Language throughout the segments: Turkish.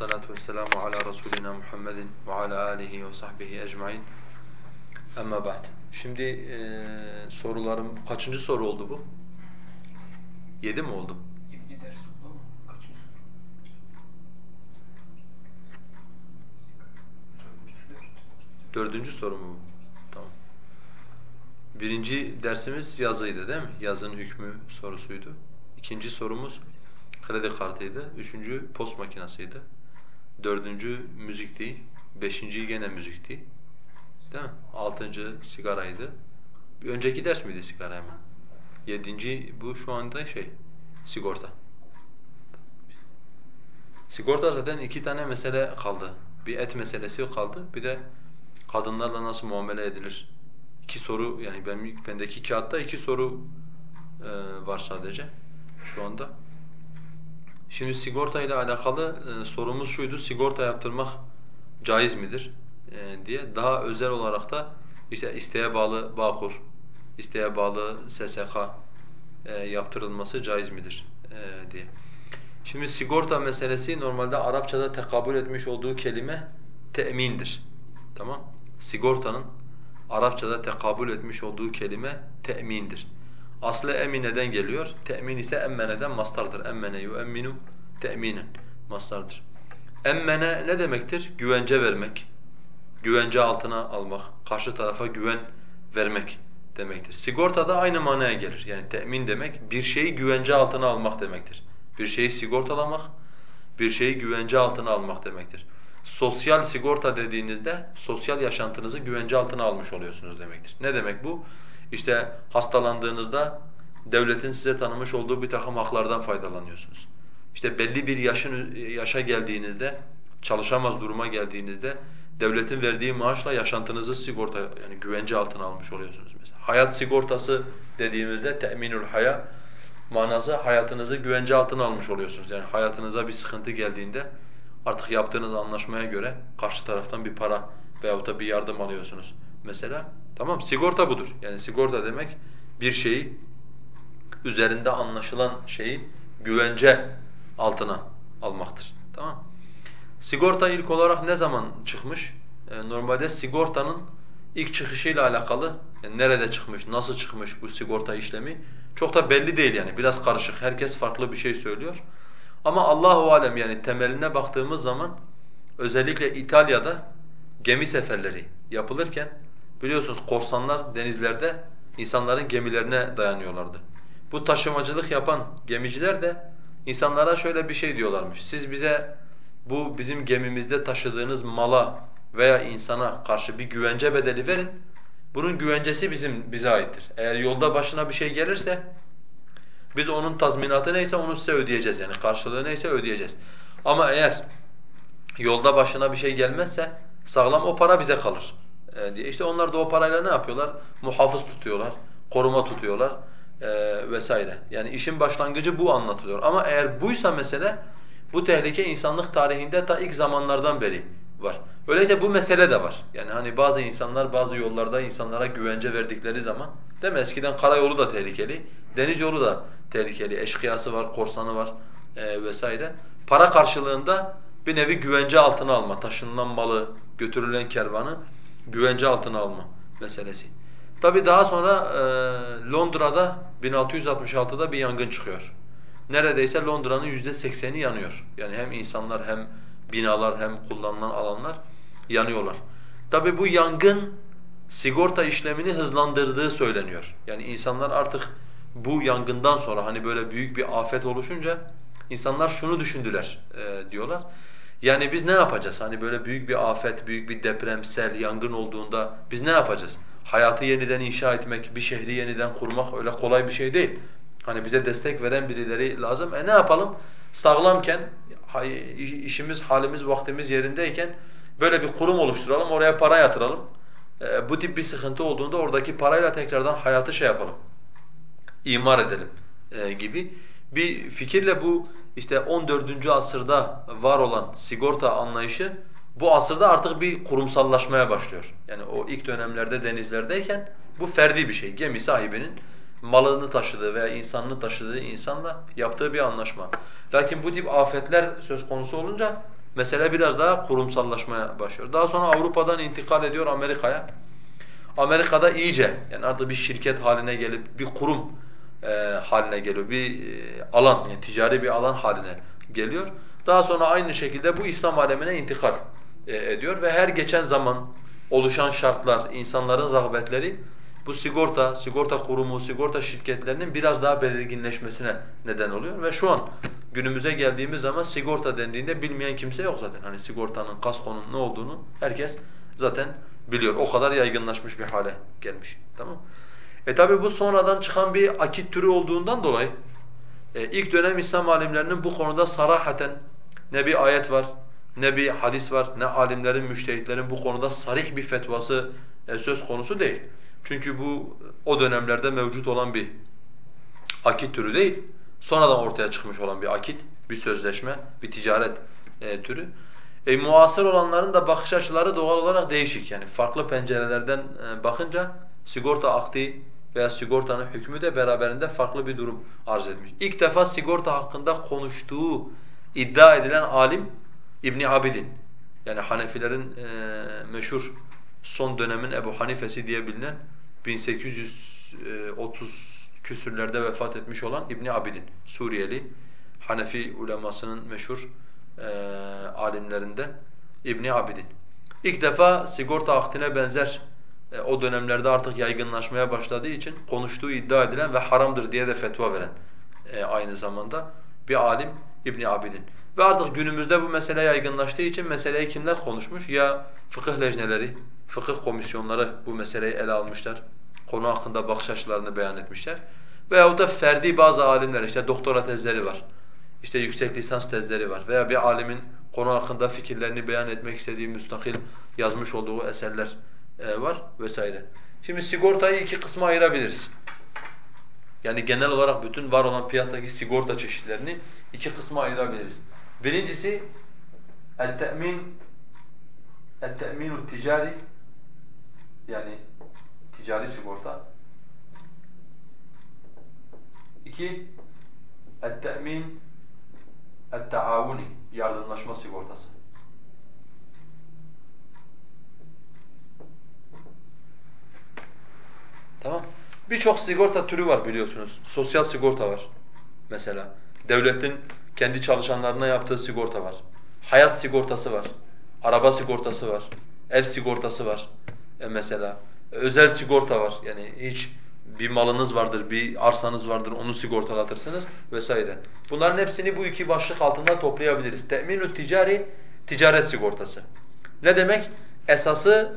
vesselamu ala Resulina Muhammedin ve ala alihi ve sahbihi ecmain. Amma ba'd. Şimdi e, sorularım, kaçıncı soru oldu bu? Yedi mi oldu? Ama? Dördüncü soru mu bu? Tamam. Birinci dersimiz yazıydı değil mi? Yazın hükmü sorusuydu. İkinci sorumuz kredi kartıydı. Üçüncü post makinasıydı. Dördüncü müzikti. Beşinci gene müzikti. Değil mi? Altıncı sigaraydı. Bir önceki ders miydi sigara hemen? Yedinci bu şu anda şey, sigorta. Sigorta zaten iki tane mesele kaldı. Bir et meselesi kaldı, bir de kadınlarla nasıl muamele edilir. İki soru, yani ben, bendeki kağıtta iki soru e, var sadece şu anda. Şimdi sigorta ile alakalı e, sorumuz şuydu, sigorta yaptırmak caiz midir e, diye. Daha özel olarak da işte isteğe bağlı Bağkur, isteğe bağlı SSK e, yaptırılması caiz midir e, diye. Şimdi sigorta meselesi normalde Arapçada tekabül etmiş olduğu kelime temindir. Tamam? Sigortanın Arapçada tekabül etmiş olduğu kelime temindir. Aslı emineden geliyor. Temin ise emmeneden mastardır. Emmene yu'emminu teminen mastardır. Emmene ne demektir? Güvence vermek, güvence altına almak, karşı tarafa güven vermek demektir. Sigorta da aynı manaya gelir. Yani temin demek bir şeyi güvence altına almak demektir. Bir şeyi sigortalamak, bir şeyi güvence altına almak demektir. Sosyal sigorta dediğinizde sosyal yaşantınızı güvence altına almış oluyorsunuz demektir. Ne demek bu? İşte hastalandığınızda devletin size tanımış olduğu bir takım haklardan faydalanıyorsunuz. İşte belli bir yaşın yaşa geldiğinizde, çalışamaz duruma geldiğinizde devletin verdiği maaşla yaşantınızı sigorta yani güvence altına almış oluyorsunuz mesela. Hayat sigortası dediğimizde teminül haya manası hayatınızı güvence altına almış oluyorsunuz. Yani hayatınıza bir sıkıntı geldiğinde artık yaptığınız anlaşmaya göre karşı taraftan bir para veyahut da bir yardım alıyorsunuz mesela. Tamam sigorta budur. Yani sigorta demek bir şeyi üzerinde anlaşılan şeyi güvence altına almaktır. Tamam Sigorta ilk olarak ne zaman çıkmış? E, normalde sigortanın ilk çıkışıyla alakalı yani nerede çıkmış, nasıl çıkmış bu sigorta işlemi çok da belli değil yani biraz karışık. Herkes farklı bir şey söylüyor. Ama Allahu alem yani temeline baktığımız zaman özellikle İtalya'da gemi seferleri yapılırken biliyorsunuz korsanlar denizlerde insanların gemilerine dayanıyorlardı. Bu taşımacılık yapan gemiciler de insanlara şöyle bir şey diyorlarmış. Siz bize bu bizim gemimizde taşıdığınız mala veya insana karşı bir güvence bedeli verin. Bunun güvencesi bizim bize aittir. Eğer yolda başına bir şey gelirse biz onun tazminatı neyse onu size ödeyeceğiz yani karşılığı neyse ödeyeceğiz. Ama eğer yolda başına bir şey gelmezse sağlam o para bize kalır e, diye. İşte onlar da o parayla ne yapıyorlar? Muhafız tutuyorlar, koruma tutuyorlar e, vesaire. Yani işin başlangıcı bu anlatılıyor. Ama eğer buysa mesele bu tehlike insanlık tarihinde ta ilk zamanlardan beri var. Öyleyse bu mesele de var. Yani hani bazı insanlar bazı yollarda insanlara güvence verdikleri zaman değil mi? Eskiden karayolu da tehlikeli, deniz yolu da tehlikeli. Eşkıyası var, korsanı var e, vesaire. Para karşılığında bir nevi güvence altına alma, taşınılan malı, götürülen kervanı güvence altına alma meselesi. Tabi daha sonra e, Londra'da 1666'da bir yangın çıkıyor. Neredeyse Londra'nın yüzde sekseni yanıyor. Yani hem insanlar hem binalar hem kullanılan alanlar yanıyorlar. Tabi bu yangın sigorta işlemini hızlandırdığı söyleniyor. Yani insanlar artık bu yangından sonra hani böyle büyük bir afet oluşunca insanlar şunu düşündüler e, diyorlar. Yani biz ne yapacağız? Hani böyle büyük bir afet, büyük bir deprem, sel, yangın olduğunda biz ne yapacağız? Hayatı yeniden inşa etmek, bir şehri yeniden kurmak öyle kolay bir şey değil. Hani bize destek veren birileri lazım. E ne yapalım? Sağlamken, işimiz, halimiz, vaktimiz yerindeyken böyle bir kurum oluşturalım, oraya para yatıralım. E, bu tip bir sıkıntı olduğunda oradaki parayla tekrardan hayatı şey yapalım, imar edelim e, gibi bir fikirle bu işte 14. asırda var olan sigorta anlayışı bu asırda artık bir kurumsallaşmaya başlıyor. Yani o ilk dönemlerde denizlerdeyken bu ferdi bir şey. Gemi sahibinin malını taşıdığı veya insanını taşıdığı insanla yaptığı bir anlaşma. Lakin bu tip afetler söz konusu olunca mesele biraz daha kurumsallaşmaya başlıyor. Daha sonra Avrupa'dan intikal ediyor Amerika'ya. Amerika'da iyice yani artık bir şirket haline gelip bir kurum e, haline geliyor. Bir e, alan yani ticari bir alan haline geliyor. Daha sonra aynı şekilde bu İslam alemine intikal e, ediyor ve her geçen zaman oluşan şartlar, insanların rağbetleri bu sigorta, sigorta kurumu, sigorta şirketlerinin biraz daha belirginleşmesine neden oluyor ve şu an günümüze geldiğimiz zaman sigorta dendiğinde bilmeyen kimse yok zaten. Hani sigortanın, kaskonun ne olduğunu herkes zaten biliyor. O kadar yaygınlaşmış bir hale gelmiş. Tamam E tabi bu sonradan çıkan bir akit türü olduğundan dolayı e, ilk dönem İslam alimlerinin bu konuda sarahaten ne bir ayet var, ne bir hadis var, ne alimlerin, müştehitlerin bu konuda sarih bir fetvası e, söz konusu değil. Çünkü bu o dönemlerde mevcut olan bir akit türü değil, sonradan ortaya çıkmış olan bir akit, bir sözleşme, bir ticaret e, türü. E, muasır olanların da bakış açıları doğal olarak değişik. Yani farklı pencerelerden e, bakınca sigorta akdi veya sigortanın hükmü de beraberinde farklı bir durum arz etmiş. İlk defa sigorta hakkında konuştuğu iddia edilen alim İbn Abidin. Yani Hanefilerin e, meşhur son dönemin Ebu Hanifesi diye bilinen 1830 küsürlerde vefat etmiş olan İbn Abidin, Suriyeli Hanefi ulemasının meşhur e, alimlerinden İbn Abidin. İlk defa sigorta akdine benzer o dönemlerde artık yaygınlaşmaya başladığı için konuştuğu iddia edilen ve haramdır diye de fetva veren e, aynı zamanda bir alim İbn Abidin. Ve artık günümüzde bu mesele yaygınlaştığı için meseleyi kimler konuşmuş? Ya fıkıh lejneleri, fıkıh komisyonları bu meseleyi ele almışlar. Konu hakkında bakış açılarını beyan etmişler. Veyahut da ferdi bazı alimler, işte doktora tezleri var, işte yüksek lisans tezleri var veya bir alimin konu hakkında fikirlerini beyan etmek istediği müstakil yazmış olduğu eserler e, var vesaire. Şimdi sigortayı iki kısma ayırabiliriz. Yani genel olarak bütün var olan piyasadaki sigorta çeşitlerini iki kısma ayırabiliriz. Birincisi el-te'min el-te'minu ticari yani ticari sigorta. İki el-te'min el-taavuni yardımlaşma sigortası. Tamam. Birçok sigorta türü var biliyorsunuz. Sosyal sigorta var mesela. Devletin kendi çalışanlarına yaptığı sigorta var. Hayat sigortası var. Araba sigortası var. Ev sigortası var e mesela. Özel sigorta var. Yani hiç bir malınız vardır, bir arsanız vardır, onu sigortalatırsınız vesaire. Bunların hepsini bu iki başlık altında toplayabiliriz. Teminü ticari, ticaret sigortası. Ne demek? Esası,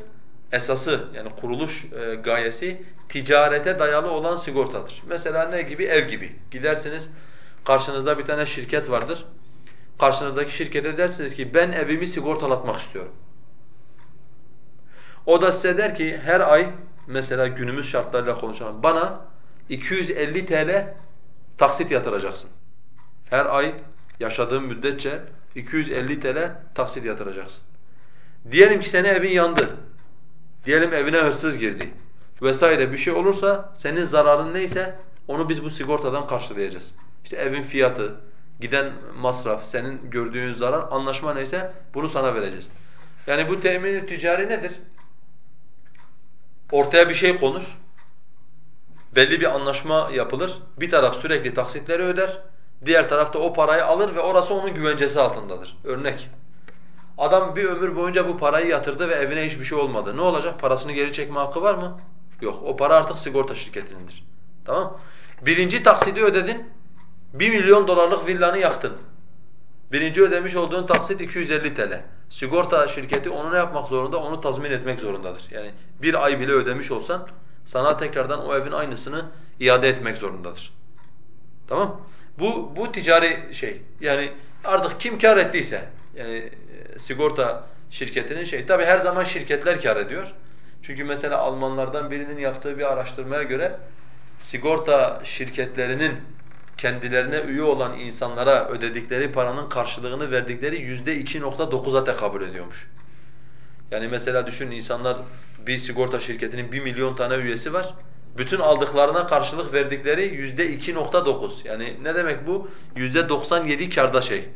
esası yani kuruluş e, gayesi ticarete dayalı olan sigortadır. Mesela ne gibi? Ev gibi. Gidersiniz Karşınızda bir tane şirket vardır. Karşınızdaki şirkete dersiniz ki ben evimi sigortalatmak istiyorum. O da size der ki her ay mesela günümüz şartlarıyla konuşalım. Bana 250 TL taksit yatıracaksın. Her ay yaşadığın müddetçe 250 TL taksit yatıracaksın. Diyelim ki senin evin yandı. Diyelim evine hırsız girdi vesaire bir şey olursa senin zararın neyse onu biz bu sigortadan karşılayacağız. İşte evin fiyatı, giden masraf, senin gördüğün zarar, anlaşma neyse bunu sana vereceğiz. Yani bu temin ticari nedir? Ortaya bir şey konur, belli bir anlaşma yapılır, bir taraf sürekli taksitleri öder, diğer taraf da o parayı alır ve orası onun güvencesi altındadır. Örnek. Adam bir ömür boyunca bu parayı yatırdı ve evine hiçbir şey olmadı. Ne olacak? Parasını geri çekme hakkı var mı? Yok. O para artık sigorta şirketinindir. Tamam Birinci taksidi ödedin, 1 milyon dolarlık villanı yaktın. Birinci ödemiş olduğun taksit 250 TL. Sigorta şirketi onu ne yapmak zorunda? Onu tazmin etmek zorundadır. Yani bir ay bile ödemiş olsan sana tekrardan o evin aynısını iade etmek zorundadır. Tamam? Bu bu ticari şey. Yani artık kim kar ettiyse yani sigorta şirketinin şey. Tabi her zaman şirketler kar ediyor. Çünkü mesela Almanlardan birinin yaptığı bir araştırmaya göre sigorta şirketlerinin kendilerine üye olan insanlara ödedikleri paranın karşılığını verdikleri yüzde 2.9'a tekabül ediyormuş. Yani mesela düşün insanlar bir sigorta şirketinin bir milyon tane üyesi var. Bütün aldıklarına karşılık verdikleri yüzde 2.9. Yani ne demek bu? Yüzde 97 karda şey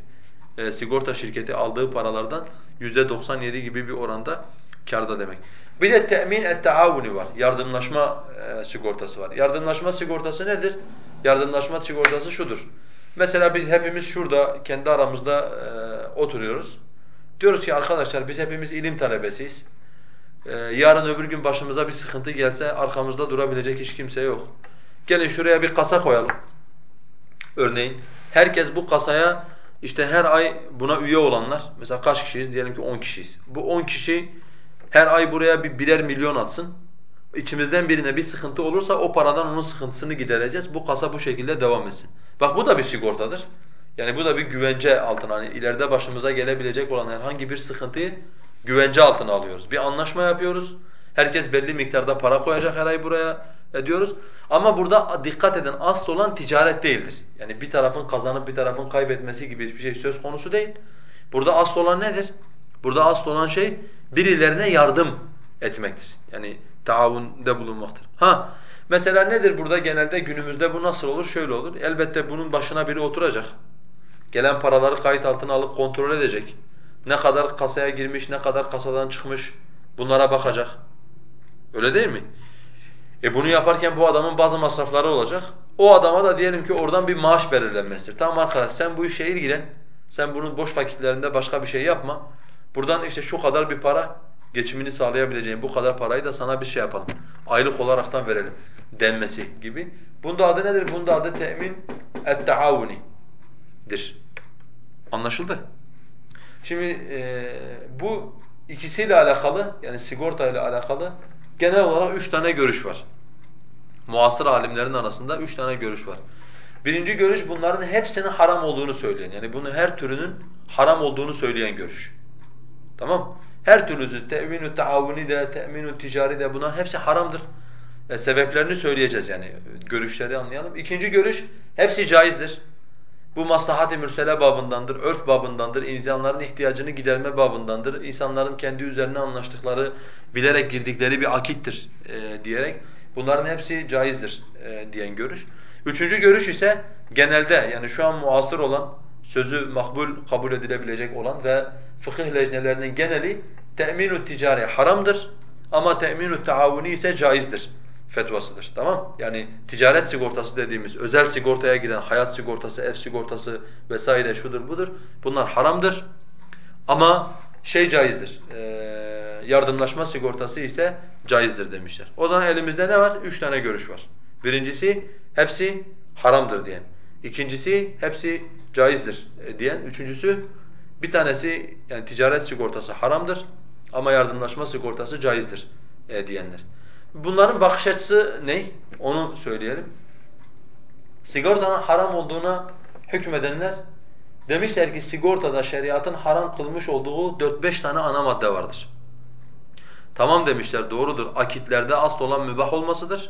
e, sigorta şirketi aldığı paralardan %97 gibi bir oranda kârda demek. Bir de temin et taavuni var. Yardımlaşma e, sigortası var. Yardımlaşma sigortası nedir? Yardımlaşma sigortası şudur. Mesela biz hepimiz şurada kendi aramızda e, oturuyoruz. Diyoruz ki arkadaşlar biz hepimiz ilim talebesiyiz. E, yarın öbür gün başımıza bir sıkıntı gelse arkamızda durabilecek hiç kimse yok. Gelin şuraya bir kasa koyalım. Örneğin herkes bu kasaya işte her ay buna üye olanlar, mesela kaç kişiyiz? Diyelim ki 10 kişiyiz. Bu 10 kişi her ay buraya bir birer milyon atsın. İçimizden birine bir sıkıntı olursa o paradan onun sıkıntısını gidereceğiz. Bu kasa bu şekilde devam etsin. Bak bu da bir sigortadır. Yani bu da bir güvence altına. Hani ileride başımıza gelebilecek olan herhangi bir sıkıntıyı güvence altına alıyoruz. Bir anlaşma yapıyoruz. Herkes belli miktarda para koyacak her ay buraya ediyoruz. Ama burada dikkat edin asıl olan ticaret değildir. Yani bir tarafın kazanıp bir tarafın kaybetmesi gibi hiçbir şey söz konusu değil. Burada asıl olan nedir? Burada asıl olan şey birilerine yardım etmektir. Yani taavunda bulunmaktır. Ha mesela nedir burada genelde günümüzde bu nasıl olur? Şöyle olur. Elbette bunun başına biri oturacak. Gelen paraları kayıt altına alıp kontrol edecek. Ne kadar kasaya girmiş, ne kadar kasadan çıkmış bunlara bakacak. Öyle değil mi? E bunu yaparken bu adamın bazı masrafları olacak. O adama da diyelim ki oradan bir maaş belirlenmesidir. Tamam arkadaş sen bu işe ilgilen. Sen bunun boş vakitlerinde başka bir şey yapma. Buradan işte şu kadar bir para geçimini sağlayabileceğin bu kadar parayı da sana bir şey yapalım. Aylık olaraktan verelim denmesi gibi. Bunda adı nedir? Bunda adı temin et-taavuni'dir. Anlaşıldı? Şimdi e, bu ikisiyle alakalı yani sigorta ile alakalı genel olarak üç tane görüş var. Muasır alimlerin arasında üç tane görüş var. Birinci görüş bunların hepsinin haram olduğunu söyleyen yani bunu her türünün haram olduğunu söyleyen görüş. Tamam? Her türlüsü te'minu taavuni de, te'minu ticari de bunların hepsi haramdır. E, sebeplerini söyleyeceğiz yani görüşleri anlayalım. İkinci görüş hepsi caizdir. Bu maslahat-ı mürsele babındandır, örf babındandır, insanların ihtiyacını giderme babındandır, insanların kendi üzerine anlaştıkları, bilerek girdikleri bir akittir e, diyerek bunların hepsi caizdir e, diyen görüş. Üçüncü görüş ise genelde yani şu an muasır olan, sözü makbul kabul edilebilecek olan ve fıkıh lejnelerinin geneli te'minu ticari haramdır ama te'minu taavuni ise caizdir fetvasıdır. Tamam? Yani ticaret sigortası dediğimiz özel sigortaya giren hayat sigortası, ev sigortası vesaire şudur budur. Bunlar haramdır. Ama şey caizdir. E, yardımlaşma sigortası ise caizdir demişler. O zaman elimizde ne var? Üç tane görüş var. Birincisi hepsi haramdır diyen. İkincisi hepsi caizdir e, diyen. Üçüncüsü bir tanesi yani ticaret sigortası haramdır ama yardımlaşma sigortası caizdir e, diyenler. Bunların bakış açısı ne? Onu söyleyelim. Sigortanın haram olduğuna hükmedenler demişler ki sigortada şeriatın haram kılmış olduğu 4-5 tane ana madde vardır. Tamam demişler doğrudur. Akitlerde asıl olan mübah olmasıdır.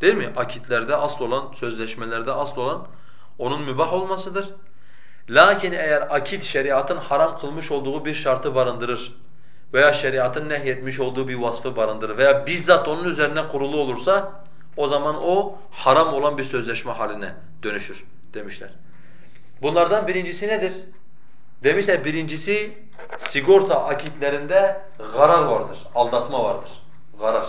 Değil mi? Akitlerde asıl olan, sözleşmelerde asıl olan onun mübah olmasıdır. Lakin eğer akit şeriatın haram kılmış olduğu bir şartı barındırır veya şeriatın nehyetmiş olduğu bir vasfı barındırır veya bizzat onun üzerine kurulu olursa o zaman o haram olan bir sözleşme haline dönüşür demişler. Bunlardan birincisi nedir? Demişler birincisi sigorta akitlerinde garar vardır, aldatma vardır. Garar.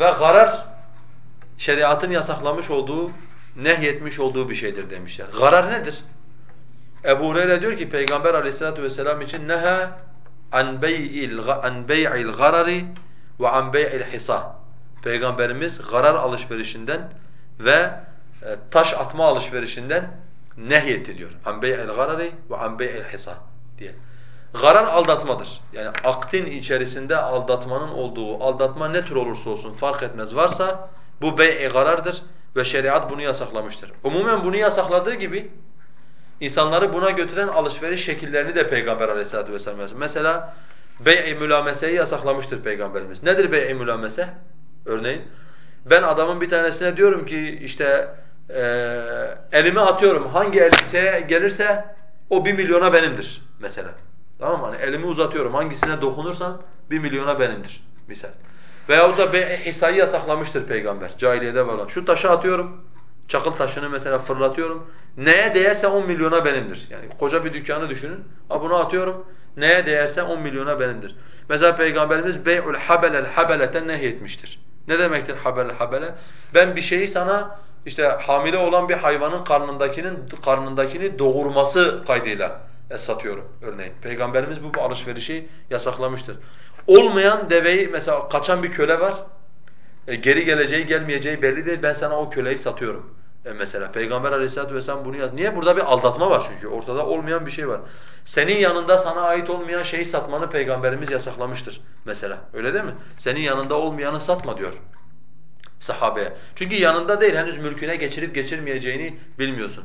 Ve garar şeriatın yasaklamış olduğu, nehyetmiş olduğu bir şeydir demişler. Garar nedir? Ebu Hureyre diyor ki Peygamber Aleyhisselatü vesselam için neha an bey'il an bey'il garari ve an bey'il hisa. Peygamberimiz garar alışverişinden ve e, taş atma alışverişinden nehyetti diyor. An bey'il garari ve an bey'il hisa diye. Garar aldatmadır. Yani aktin içerisinde aldatmanın olduğu, aldatma ne tür olursa olsun fark etmez varsa bu bey'i garardır ve şeriat bunu yasaklamıştır. Umumen bunu yasakladığı gibi insanları buna götüren alışveriş şekillerini de Peygamber aleyhissalatu vesselam yasaklamıştır. Mesela bey-i mülameseyi yasaklamıştır Peygamberimiz. Nedir bey-i mülamese? Örneğin ben adamın bir tanesine diyorum ki işte e, elimi atıyorum hangi elbiseye gelirse o bir milyona benimdir mesela. Tamam mı? Hani elimi uzatıyorum hangisine dokunursan bir milyona benimdir misal. Veyahut da bey hisayı yasaklamıştır peygamber cahiliyede falan. Şu taşı atıyorum Çakıl taşını mesela fırlatıyorum. Neye değerse 10 milyona benimdir. Yani koca bir dükkanı düşünün. Ha bunu atıyorum. Neye değerse 10 milyona benimdir. Mesela Peygamberimiz bey'ul habelel habeleten nehyetmiştir. Ne demektir habel habele? Ben bir şeyi sana işte hamile olan bir hayvanın karnındakinin karnındakini doğurması kaydıyla satıyorum örneğin. Peygamberimiz bu, bu alışverişi yasaklamıştır. Olmayan deveyi mesela kaçan bir köle var. E, geri geleceği gelmeyeceği belli değil. Ben sana o köleyi satıyorum. E mesela Peygamber Aleyhisselatü vesselam bunu yaz. Niye? Burada bir aldatma var çünkü. Ortada olmayan bir şey var. Senin yanında sana ait olmayan şeyi satmanı Peygamberimiz yasaklamıştır mesela. Öyle değil mi? Senin yanında olmayanı satma diyor sahabeye. Çünkü yanında değil henüz mülküne geçirip geçirmeyeceğini bilmiyorsun.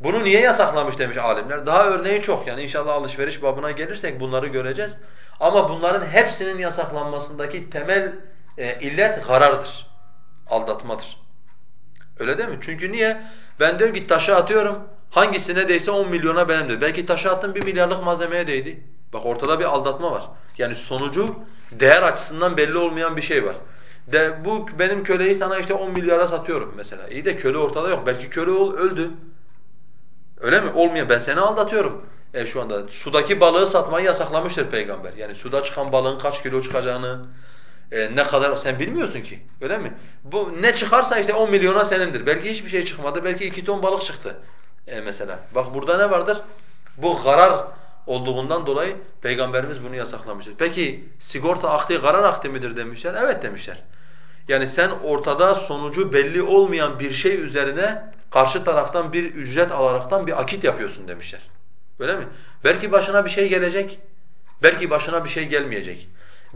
Bunu niye yasaklamış demiş alimler. Daha örneği çok yani inşallah alışveriş babına gelirsek bunları göreceğiz. Ama bunların hepsinin yasaklanmasındaki temel e, illet garardır. Aldatmadır. Öyle değil mi? Çünkü niye? Ben diyorum ki taşı atıyorum. Hangisine değse 10 milyona benimdir. Belki taşı attım 1 milyarlık malzemeye değdi. Bak ortada bir aldatma var. Yani sonucu değer açısından belli olmayan bir şey var. De, bu benim köleyi sana işte 10 milyara satıyorum mesela. İyi de köle ortada yok. Belki köle ol, öldü. Öyle mi? Olmuyor. Ben seni aldatıyorum. E şu anda sudaki balığı satmayı yasaklamıştır peygamber. Yani suda çıkan balığın kaç kilo çıkacağını, e, ne kadar sen bilmiyorsun ki. Öyle mi? Bu ne çıkarsa işte 10 milyona senindir. Belki hiçbir şey çıkmadı. Belki 2 ton balık çıktı. E mesela. Bak burada ne vardır? Bu garar olduğundan dolayı peygamberimiz bunu yasaklamıştır. Peki sigorta akdi garar akdi midir demişler? Evet demişler. Yani sen ortada sonucu belli olmayan bir şey üzerine karşı taraftan bir ücret alaraktan bir akit yapıyorsun demişler. Öyle mi? Belki başına bir şey gelecek, belki başına bir şey gelmeyecek.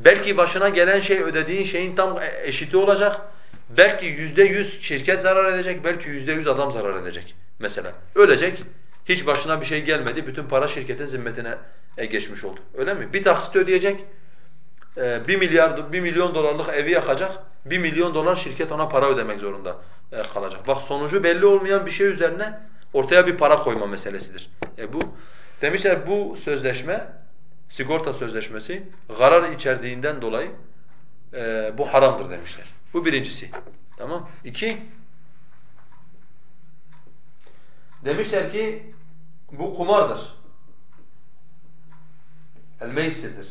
Belki başına gelen şey ödediğin şeyin tam eşiti olacak. Belki yüzde yüz şirket zarar edecek, belki yüzde yüz adam zarar edecek mesela. Ölecek, hiç başına bir şey gelmedi, bütün para şirketin zimmetine e, geçmiş oldu. Öyle mi? Bir taksit ödeyecek, e, bir milyar, bir milyon dolarlık evi yakacak, bir milyon dolar şirket ona para ödemek zorunda e, kalacak. Bak sonucu belli olmayan bir şey üzerine ortaya bir para koyma meselesidir. E bu demişler bu sözleşme sigorta sözleşmesi garar içerdiğinden dolayı e, bu haramdır demişler. Bu birincisi. Tamam. İki, demişler ki bu kumardır. El-meysirdir.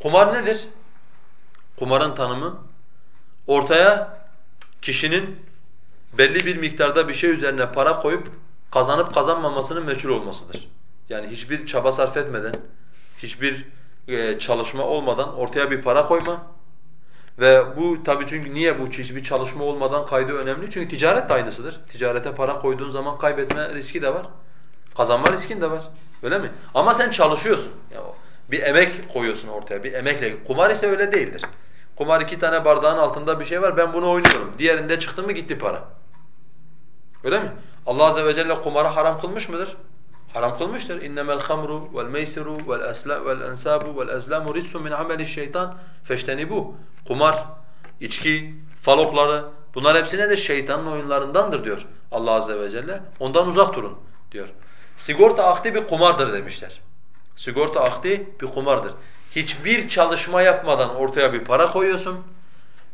Kumar nedir? Kumarın tanımı ortaya kişinin belli bir miktarda bir şey üzerine para koyup kazanıp kazanmamasının meçhul olmasıdır. Yani hiçbir çaba sarf etmeden, hiçbir e, çalışma olmadan ortaya bir para koyma ve bu tabii çünkü niye bu hiçbir çalışma olmadan kaydı önemli? Çünkü ticaret de aynısıdır. Ticarete para koyduğun zaman kaybetme riski de var. Kazanma riskin de var. Öyle mi? Ama sen çalışıyorsun. Yani bir emek koyuyorsun ortaya. Bir emekle. Kumar ise öyle değildir. Kumar iki tane bardağın altında bir şey var. Ben bunu oynuyorum. Diğerinde çıktı mı gitti para. Öyle mi? Allah azze ve celle kumarı haram kılmış mıdır? Haram kılmıştır. İnnemel hamru vel meysiru vel asla vel ensabu vel azlamu min ameli şeytan feştenibu. Kumar, içki, falokları bunlar hepsi nedir? Şeytanın oyunlarındandır diyor Allah azze ve celle. Ondan uzak durun diyor. Sigorta akdi bir kumardır demişler. Sigorta akdi bir kumardır. Hiçbir çalışma yapmadan ortaya bir para koyuyorsun.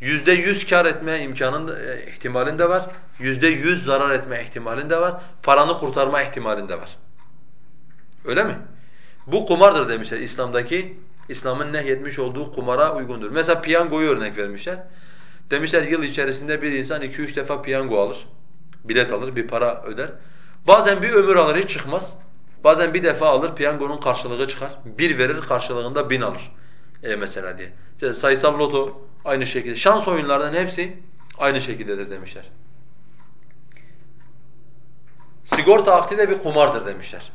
Yüzde yüz kar etme imkanın e, ihtimalin de var. Yüzde yüz zarar etme ihtimalin de var. Paranı kurtarma ihtimalin de var. Öyle mi? Bu kumardır demişler İslam'daki. İslam'ın nehyetmiş olduğu kumara uygundur. Mesela piyangoyu örnek vermişler. Demişler yıl içerisinde bir insan iki üç defa piyango alır. Bilet alır, bir para öder. Bazen bir ömür alır hiç çıkmaz. Bazen bir defa alır, piyangonun karşılığı çıkar. Bir verir, karşılığında bin alır. E mesela diye. İşte sayısal loto aynı şekilde. Şans oyunlarının hepsi aynı şekildedir demişler. Sigorta akdi de bir kumardır demişler.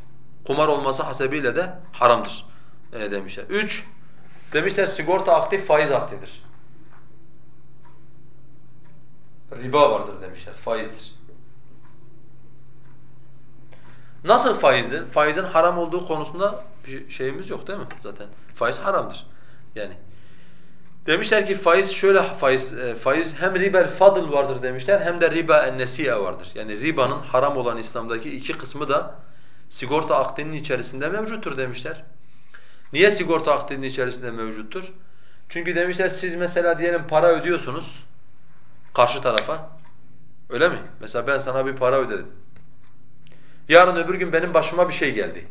Kumar olması hasebiyle de haramdır e, demişler. Üç, demişler sigorta akdi faiz akdidir. Riba vardır demişler, faizdir. Nasıl faizdir? Faizin haram olduğu konusunda bir şeyimiz yok değil mi zaten? Faiz haramdır. Yani demişler ki faiz şöyle faiz e, faiz hem ribel fadl vardır demişler hem de riba en vardır. Yani ribanın haram olan İslam'daki iki kısmı da sigorta akdinin içerisinde mevcuttur demişler. Niye sigorta akdinin içerisinde mevcuttur? Çünkü demişler siz mesela diyelim para ödüyorsunuz karşı tarafa. Öyle mi? Mesela ben sana bir para ödedim. Yarın öbür gün benim başıma bir şey geldi.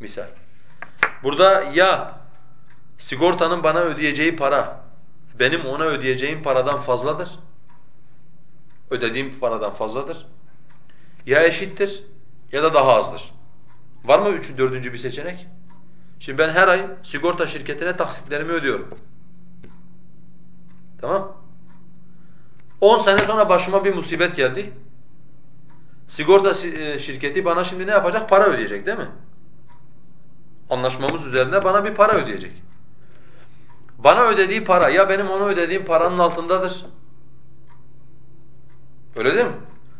Misal. Burada ya sigortanın bana ödeyeceği para benim ona ödeyeceğim paradan fazladır. Ödediğim paradan fazladır. Ya eşittir ya da daha azdır. Var mı üçü, dördüncü bir seçenek? Şimdi ben her ay sigorta şirketine taksitlerimi ödüyorum. Tamam? 10 sene sonra başıma bir musibet geldi. Sigorta e, şirketi bana şimdi ne yapacak? Para ödeyecek değil mi? Anlaşmamız üzerine bana bir para ödeyecek. Bana ödediği para ya benim ona ödediğim paranın altındadır. Öyle değil mi?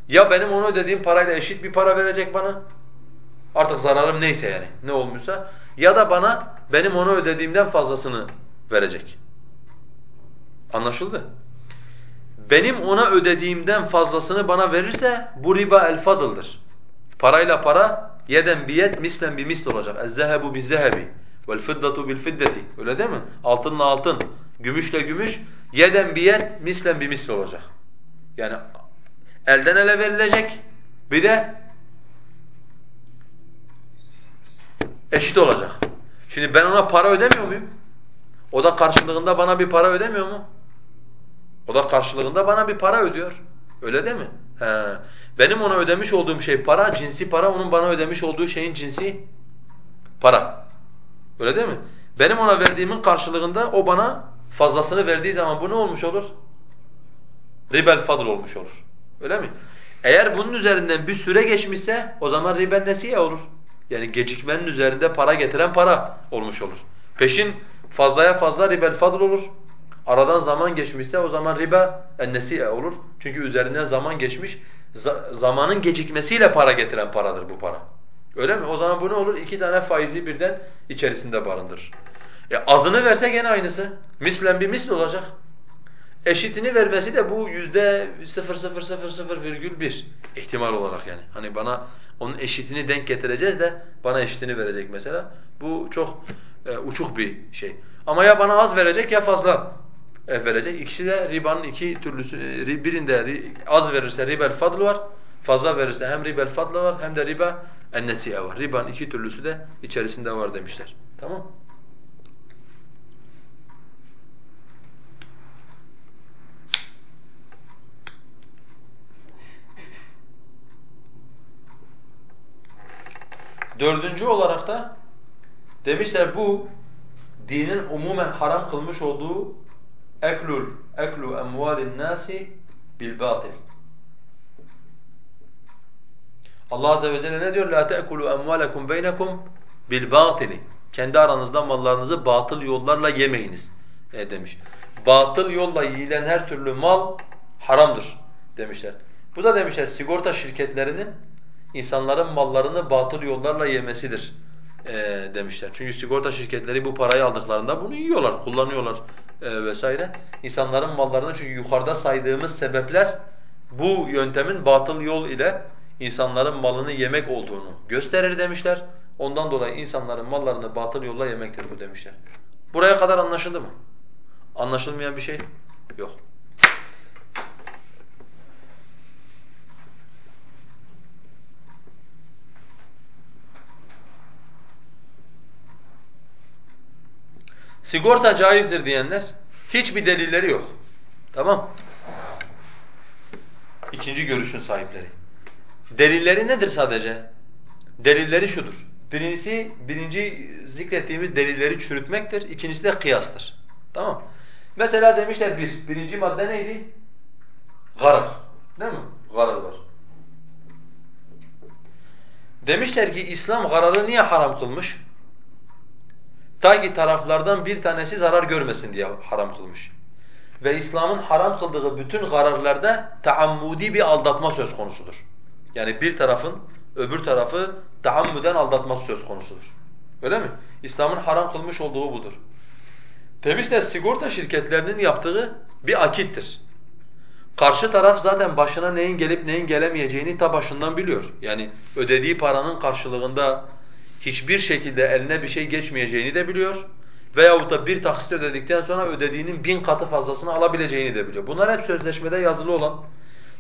Ya benim ona ödediğim parayla eşit bir para verecek bana. Artık zararım neyse yani ne olmuşsa. Ya da bana benim ona ödediğimden fazlasını verecek. Anlaşıldı? Benim ona ödediğimden fazlasını bana verirse bu riba el fadıldır. Parayla para yeden biyet mislen bir misl olacak. Ez-zehebu biz-zehebi vel bil fiddeti. Öyle değil mi? Altınla altın, gümüşle gümüş, yeden biyet mislen bir misl olacak. Yani elden ele verilecek. Bir de eşit olacak. Şimdi ben ona para ödemiyor muyum? O da karşılığında bana bir para ödemiyor mu? O da karşılığında bana bir para ödüyor. Öyle değil mi? He. Benim ona ödemiş olduğum şey para, cinsi para. Onun bana ödemiş olduğu şeyin cinsi para. Öyle değil mi? Benim ona verdiğimin karşılığında o bana fazlasını verdiği zaman bu ne olmuş olur? Ribel fadl olmuş olur. Öyle mi? Eğer bunun üzerinden bir süre geçmişse o zaman ribel nesiye olur. Yani gecikmenin üzerinde para getiren para olmuş olur. Peşin fazlaya fazla ribel fadl olur. Aradan zaman geçmişse o zaman riba ennesiye olur. Çünkü üzerinden zaman geçmiş. zamanın gecikmesiyle para getiren paradır bu para. Öyle mi? O zaman bu ne olur? İki tane faizi birden içerisinde barındırır. E azını verse gene aynısı. Mislen bir misl olacak. Eşitini vermesi de bu yüzde sıfır sıfır sıfır sıfır virgül bir ihtimal olarak yani. Hani bana onun eşitini denk getireceğiz de bana eşitini verecek mesela. Bu çok e, uçuk bir şey. Ama ya bana az verecek ya fazla e, verecek. İkisi de ribanın iki türlüsü. E, birinde az verirse ribel fadl var. Fazla verirse hem ribel fadl var hem de riba ennesiye var. Ribanın iki türlüsü de içerisinde var demişler. Tamam Dördüncü olarak da demişler bu dinin umumen haram kılmış olduğu eklul eklu emvalin nasi bil batil. Allah azze ve celle ne diyor? La ta'kulu emvalakum beynekum bil. Kendi aranızda mallarınızı batıl yollarla yemeyiniz e, demiş. Batıl yolla yiyilen her türlü mal haramdır demişler. Bu da demişler sigorta şirketlerinin insanların mallarını batıl yollarla yemesidir e, demişler. Çünkü sigorta şirketleri bu parayı aldıklarında bunu yiyorlar, kullanıyorlar e, vesaire. İnsanların mallarını çünkü yukarıda saydığımız sebepler bu yöntemin batıl yol ile insanların malını yemek olduğunu gösterir demişler. Ondan dolayı insanların mallarını batıl yolla yemektir bu demişler. Buraya kadar anlaşıldı mı? Anlaşılmayan bir şey yok. Sigorta caizdir diyenler hiçbir delilleri yok. Tamam? İkinci görüşün sahipleri. Delilleri nedir sadece? Delilleri şudur. Birincisi, birinci zikrettiğimiz delilleri çürütmektir. İkincisi de kıyastır. Tamam Mesela demişler bir, birinci madde neydi? Garar. Değil mi? Garar var. Demişler ki İslam gararı niye haram kılmış? Ta ki taraflardan bir tanesi zarar görmesin diye haram kılmış. Ve İslam'ın haram kıldığı bütün kararlarda taammudi bir aldatma söz konusudur. Yani bir tarafın öbür tarafı taammüden aldatması söz konusudur. Öyle mi? İslam'ın haram kılmış olduğu budur. Demişler sigorta şirketlerinin yaptığı bir akittir. Karşı taraf zaten başına neyin gelip neyin gelemeyeceğini ta başından biliyor. Yani ödediği paranın karşılığında hiçbir şekilde eline bir şey geçmeyeceğini de biliyor veyahut da bir taksit ödedikten sonra ödediğinin bin katı fazlasını alabileceğini de biliyor. Bunlar hep sözleşmede yazılı olan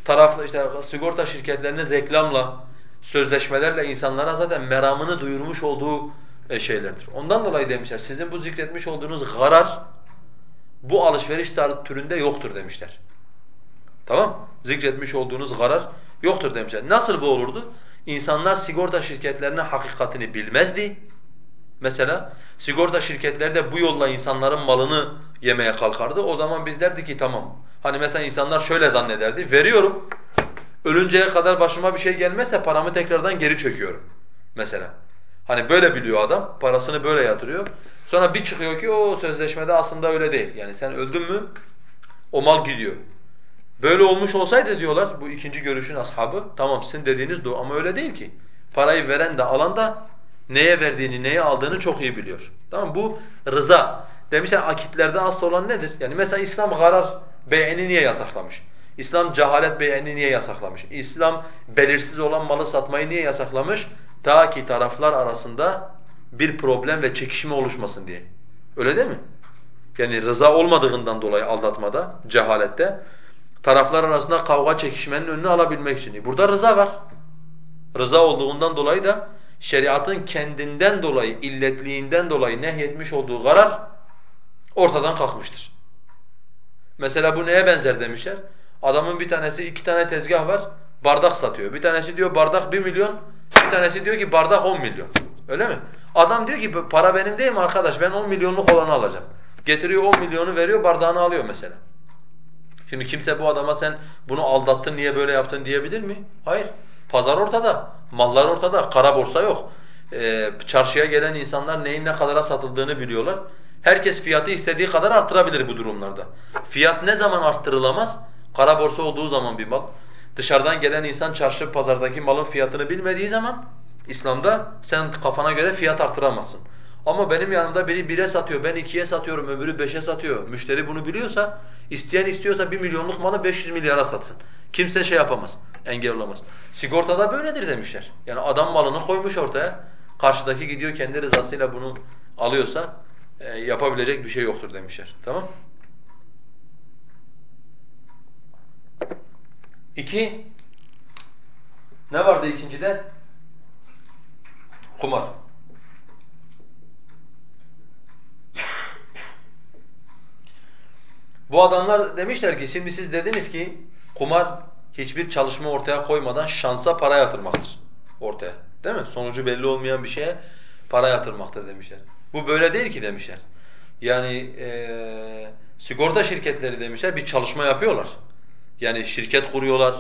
taraflı işte sigorta şirketlerinin reklamla, sözleşmelerle insanlara zaten meramını duyurmuş olduğu e, şeylerdir. Ondan dolayı demişler sizin bu zikretmiş olduğunuz garar bu alışveriş türünde yoktur demişler. Tamam? Zikretmiş olduğunuz garar yoktur demişler. Nasıl bu olurdu? İnsanlar sigorta şirketlerinin hakikatini bilmezdi. Mesela sigorta şirketleri de bu yolla insanların malını yemeye kalkardı. O zaman biz derdik ki tamam. Hani mesela insanlar şöyle zannederdi. Veriyorum. Ölünceye kadar başıma bir şey gelmezse paramı tekrardan geri çöküyorum. Mesela. Hani böyle biliyor adam. Parasını böyle yatırıyor. Sonra bir çıkıyor ki o sözleşmede aslında öyle değil. Yani sen öldün mü o mal gidiyor. Böyle olmuş olsaydı diyorlar bu ikinci görüşün ashabı. Tamam sizin dediğiniz doğru ama öyle değil ki. Parayı veren de alan da neye verdiğini, neye aldığını çok iyi biliyor. Tamam Bu rıza. Demişler akitlerde asıl olan nedir? Yani mesela İslam garar bey'ini niye yasaklamış? İslam cehalet bey'ini niye yasaklamış? İslam belirsiz olan malı satmayı niye yasaklamış? Ta ki taraflar arasında bir problem ve çekişme oluşmasın diye. Öyle değil mi? Yani rıza olmadığından dolayı aldatmada, cehalette taraflar arasında kavga çekişmenin önünü alabilmek için. Burada rıza var. Rıza olduğundan dolayı da şeriatın kendinden dolayı, illetliğinden dolayı nehyetmiş olduğu karar ortadan kalkmıştır. Mesela bu neye benzer demişler? Adamın bir tanesi iki tane tezgah var, bardak satıyor. Bir tanesi diyor bardak bir milyon, bir tanesi diyor ki bardak on milyon. Öyle mi? Adam diyor ki para benim değil mi arkadaş ben on milyonluk olanı alacağım. Getiriyor on milyonu veriyor bardağını alıyor mesela. Şimdi kimse bu adama sen bunu aldattın niye böyle yaptın diyebilir mi? Hayır. Pazar ortada, mallar ortada, kara borsa yok. Ee, çarşıya gelen insanlar neyin ne kadara satıldığını biliyorlar. Herkes fiyatı istediği kadar arttırabilir bu durumlarda. Fiyat ne zaman arttırılamaz? Kara borsa olduğu zaman bir mal. Dışarıdan gelen insan çarşı pazardaki malın fiyatını bilmediği zaman İslam'da sen kafana göre fiyat arttıramazsın. Ama benim yanımda biri bire satıyor, ben ikiye satıyorum, öbürü beşe satıyor. Müşteri bunu biliyorsa, isteyen istiyorsa bir milyonluk malı 500 milyara satsın. Kimse şey yapamaz, engel olamaz. Sigortada böyledir demişler. Yani adam malını koymuş ortaya, karşıdaki gidiyor kendi rızasıyla bunu alıyorsa e, yapabilecek bir şey yoktur demişler. Tamam? İki, ne vardı ikincide? Kumar. Bu adamlar demişler ki şimdi siz dediniz ki kumar hiçbir çalışma ortaya koymadan şansa para yatırmaktır ortaya. Değil mi? Sonucu belli olmayan bir şeye para yatırmaktır demişler. Bu böyle değil ki demişler. Yani e, sigorta şirketleri demişler bir çalışma yapıyorlar. Yani şirket kuruyorlar,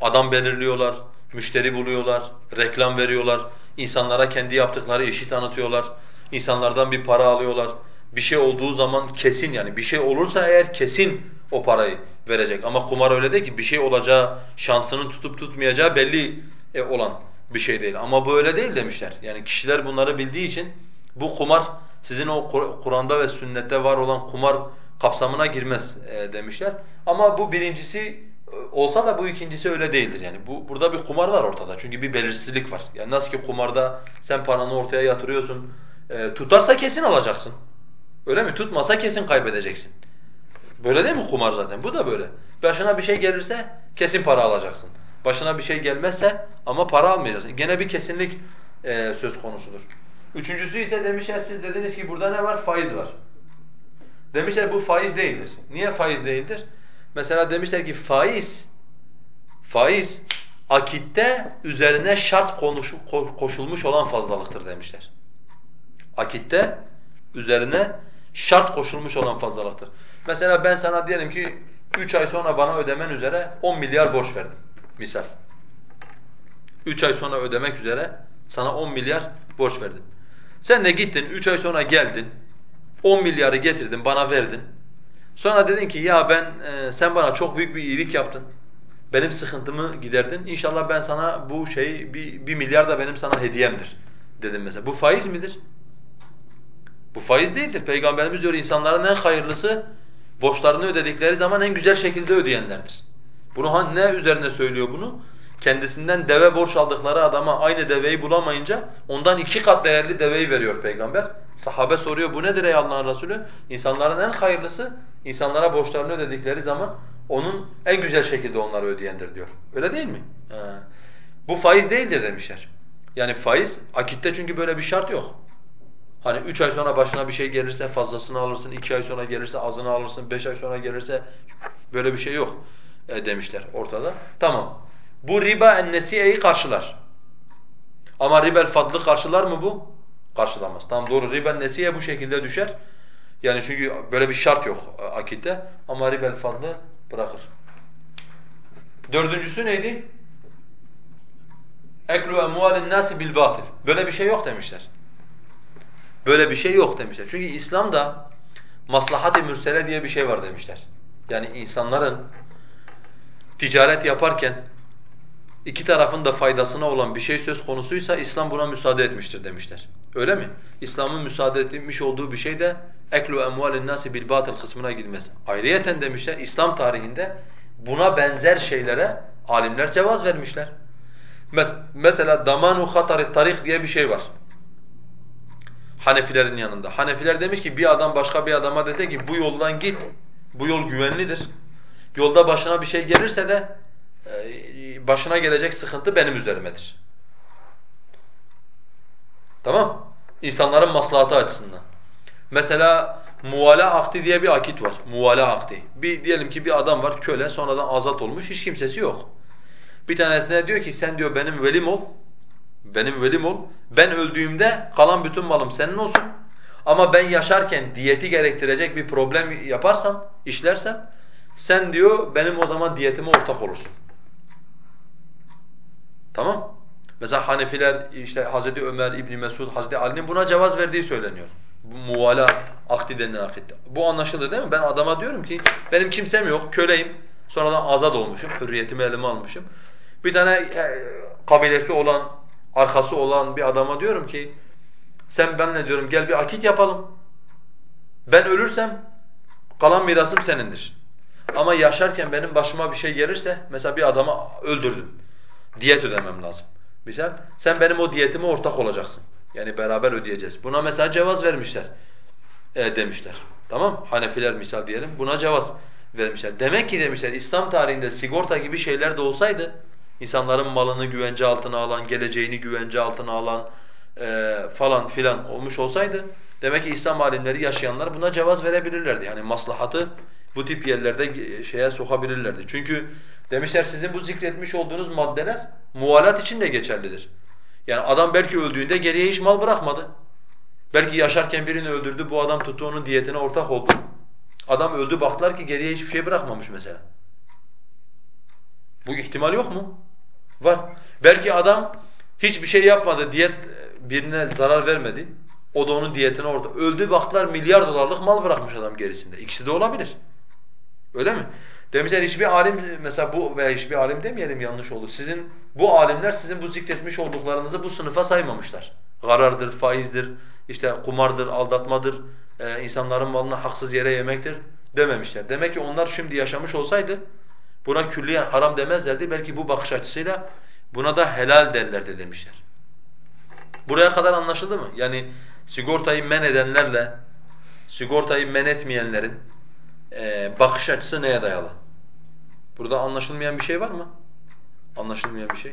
adam belirliyorlar, müşteri buluyorlar, reklam veriyorlar, insanlara kendi yaptıkları işi tanıtıyorlar, insanlardan bir para alıyorlar. Bir şey olduğu zaman kesin yani bir şey olursa eğer kesin o parayı verecek. Ama kumar öyle değil ki bir şey olacağı, şansının tutup tutmayacağı belli e, olan bir şey değil. Ama bu öyle değil demişler. Yani kişiler bunları bildiği için bu kumar sizin o Kur'an'da ve sünnette var olan kumar kapsamına girmez e, demişler. Ama bu birincisi e, olsa da bu ikincisi öyle değildir yani. Bu burada bir kumar var ortada. Çünkü bir belirsizlik var. Yani nasıl ki kumarda sen paranı ortaya yatırıyorsun. E, tutarsa kesin alacaksın. Öyle mi? Tutmasa kesin kaybedeceksin. Böyle değil mi kumar zaten? Bu da böyle. Başına bir şey gelirse kesin para alacaksın. Başına bir şey gelmezse ama para almayacaksın. Gene bir kesinlik e, söz konusudur. Üçüncüsü ise demişler siz dediniz ki burada ne var? Faiz var. Demişler bu faiz değildir. Niye faiz değildir? Mesela demişler ki faiz faiz akitte üzerine şart koşulmuş olan fazlalıktır demişler. Akitte üzerine şart koşulmuş olan fazlalıktır. Mesela ben sana diyelim ki 3 ay sonra bana ödemen üzere 10 milyar borç verdim. Misal. 3 ay sonra ödemek üzere sana 10 milyar borç verdim. Sen de gittin 3 ay sonra geldin 10 milyarı getirdin bana verdin. Sonra dedin ki ya ben e, sen bana çok büyük bir iyilik yaptın. Benim sıkıntımı giderdin. İnşallah ben sana bu şeyi bir, bir milyar da benim sana hediyemdir dedim mesela. Bu faiz midir? Bu faiz değildir. Peygamberimiz diyor insanların en hayırlısı borçlarını ödedikleri zaman en güzel şekilde ödeyenlerdir. Bunu ne üzerine söylüyor bunu? Kendisinden deve borç aldıkları adama aynı deveyi bulamayınca ondan iki kat değerli deveyi veriyor peygamber. Sahabe soruyor bu nedir ey Allah'ın Resulü? İnsanların en hayırlısı insanlara borçlarını ödedikleri zaman onun en güzel şekilde onları ödeyendir diyor. Öyle değil mi? He. Bu faiz değildir demişler. Yani faiz akitte çünkü böyle bir şart yok. Hani üç ay sonra başına bir şey gelirse fazlasını alırsın, iki ay sonra gelirse azını alırsın, beş ay sonra gelirse böyle bir şey yok e, demişler ortada. Tamam. Bu riba ennesiyeyi karşılar. Ama ribel fadlı karşılar mı bu? Karşılamaz. Tamam doğru. Ribel nesiye bu şekilde düşer. Yani çünkü böyle bir şart yok akitte. Ama ribel fadlı bırakır. Dördüncüsü neydi? Eklu emvalin nasi bil batil. Böyle bir şey yok demişler. Böyle bir şey yok demişler. Çünkü İslam'da maslahat-ı mürsele diye bir şey var demişler. Yani insanların ticaret yaparken iki tarafın da faydasına olan bir şey söz konusuysa İslam buna müsaade etmiştir demişler. Öyle mi? İslam'ın müsaade etmiş olduğu bir şey de eklu emvalin nasi bil kısmına girmez. Ayrıyeten demişler İslam tarihinde buna benzer şeylere alimler cevaz vermişler. Mesela damanu hatari tarik diye bir şey var. Hanefilerin yanında. Hanefiler demiş ki bir adam başka bir adama dese ki bu yoldan git, bu yol güvenlidir. Yolda başına bir şey gelirse de e, başına gelecek sıkıntı benim üzerimedir. Tamam? İnsanların maslahatı açısından. Mesela muvala akdi diye bir akit var. Muvala akdi. Bir diyelim ki bir adam var köle sonradan azat olmuş hiç kimsesi yok. Bir tanesine diyor ki sen diyor benim velim ol. Benim velim ol. Ben öldüğümde kalan bütün malım senin olsun. Ama ben yaşarken diyeti gerektirecek bir problem yaparsam, işlersem sen diyor benim o zaman diyetime ortak olursun. Tamam? Mesela Hanefiler işte Hazreti Ömer, İbn Mesud, Hazreti Ali'nin buna cevaz verdiği söyleniyor. Bu muvala akdi denilen akitte. Bu anlaşıldı değil mi? Ben adama diyorum ki benim kimsem yok, köleyim. Sonradan azat olmuşum, hürriyetimi elime almışım. Bir tane e, kabilesi olan, arkası olan bir adama diyorum ki sen benle diyorum gel bir akit yapalım. Ben ölürsem kalan mirasım senindir. Ama yaşarken benim başıma bir şey gelirse mesela bir adama öldürdüm. Diyet ödemem lazım. Misal sen benim o diyetime ortak olacaksın. Yani beraber ödeyeceğiz. Buna mesela cevaz vermişler. E, demişler. Tamam? Hanefiler misal diyelim. Buna cevaz vermişler. Demek ki demişler İslam tarihinde sigorta gibi şeyler de olsaydı insanların malını güvence altına alan, geleceğini güvence altına alan e, falan filan olmuş olsaydı demek ki İslam alimleri yaşayanlar buna cevaz verebilirlerdi. Yani maslahatı bu tip yerlerde şeye sokabilirlerdi. Çünkü demişler sizin bu zikretmiş olduğunuz maddeler muvalat için de geçerlidir. Yani adam belki öldüğünde geriye hiç mal bırakmadı. Belki yaşarken birini öldürdü, bu adam tuttu onun diyetine ortak oldu. Adam öldü baktılar ki geriye hiçbir şey bırakmamış mesela. Bu ihtimal yok mu? Var. Belki adam hiçbir şey yapmadı, diyet birine zarar vermedi. O da onun diyetine orada. Öldü baktılar milyar dolarlık mal bırakmış adam gerisinde. İkisi de olabilir. Öyle mi? Demişler hiçbir alim mesela bu veya hiçbir alim demeyelim yanlış oldu. Sizin bu alimler sizin bu zikretmiş olduklarınızı bu sınıfa saymamışlar. Garardır, faizdir, işte kumardır, aldatmadır, e, insanların malını haksız yere yemektir dememişler. Demek ki onlar şimdi yaşamış olsaydı buna külliyen haram demezlerdi. Belki bu bakış açısıyla buna da helal derlerdi demişler. Buraya kadar anlaşıldı mı? Yani sigortayı men edenlerle sigortayı men etmeyenlerin e, bakış açısı neye dayalı? Burada anlaşılmayan bir şey var mı? Anlaşılmayan bir şey.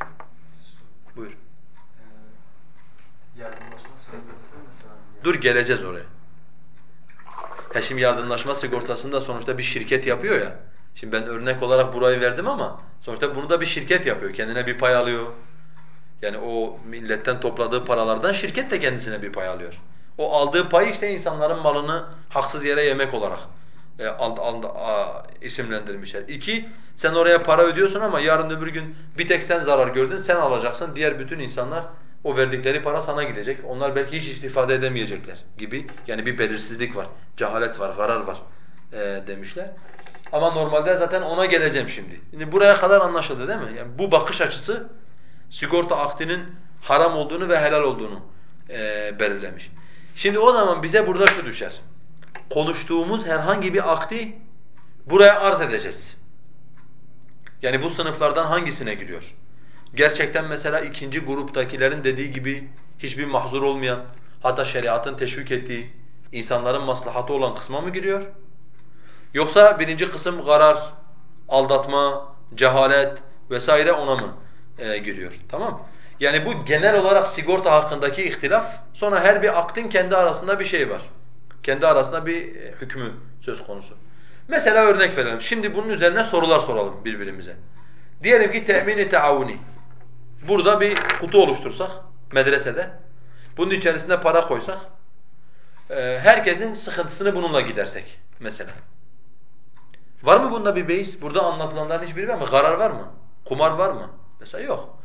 Buyur. Ee, yardımlaşma sigortası mesela. Dur geleceğiz oraya. Ya şimdi yardımlaşma sigortasında sonuçta bir şirket yapıyor ya. Şimdi ben örnek olarak burayı verdim ama sonuçta bunu da bir şirket yapıyor. Kendine bir pay alıyor. Yani o milletten topladığı paralardan şirket de kendisine bir pay alıyor. O aldığı payı işte insanların malını haksız yere yemek olarak e, and, and, a, isimlendirmişler. İki, sen oraya para ödüyorsun ama yarın öbür gün bir tek sen zarar gördün, sen alacaksın. Diğer bütün insanlar o verdikleri para sana gidecek. Onlar belki hiç istifade edemeyecekler gibi. Yani bir belirsizlik var, cehalet var, zarar var e, demişler. Ama normalde zaten ona geleceğim şimdi. Şimdi buraya kadar anlaşıldı değil mi? Yani bu bakış açısı sigorta akdinin haram olduğunu ve helal olduğunu e, belirlemiş. Şimdi o zaman bize burada şu düşer. Konuştuğumuz herhangi bir akdi buraya arz edeceğiz. Yani bu sınıflardan hangisine giriyor? gerçekten mesela ikinci gruptakilerin dediği gibi hiçbir mahzur olmayan, hatta şeriatın teşvik ettiği, insanların maslahatı olan kısma mı giriyor? Yoksa birinci kısım garar, aldatma, cehalet vesaire ona mı e, giriyor? Tamam Yani bu genel olarak sigorta hakkındaki ihtilaf. Sonra her bir aktin kendi arasında bir şey var. Kendi arasında bir e, hükmü söz konusu. Mesela örnek verelim. Şimdi bunun üzerine sorular soralım birbirimize. Diyelim ki temin-i taavuni. Burada bir kutu oluştursak medresede. Bunun içerisine para koysak. E, herkesin sıkıntısını bununla gidersek mesela. Var mı bunda bir beis? Burada anlatılanların hiçbiri var mı? Karar var mı? Kumar var mı? Mesela yok.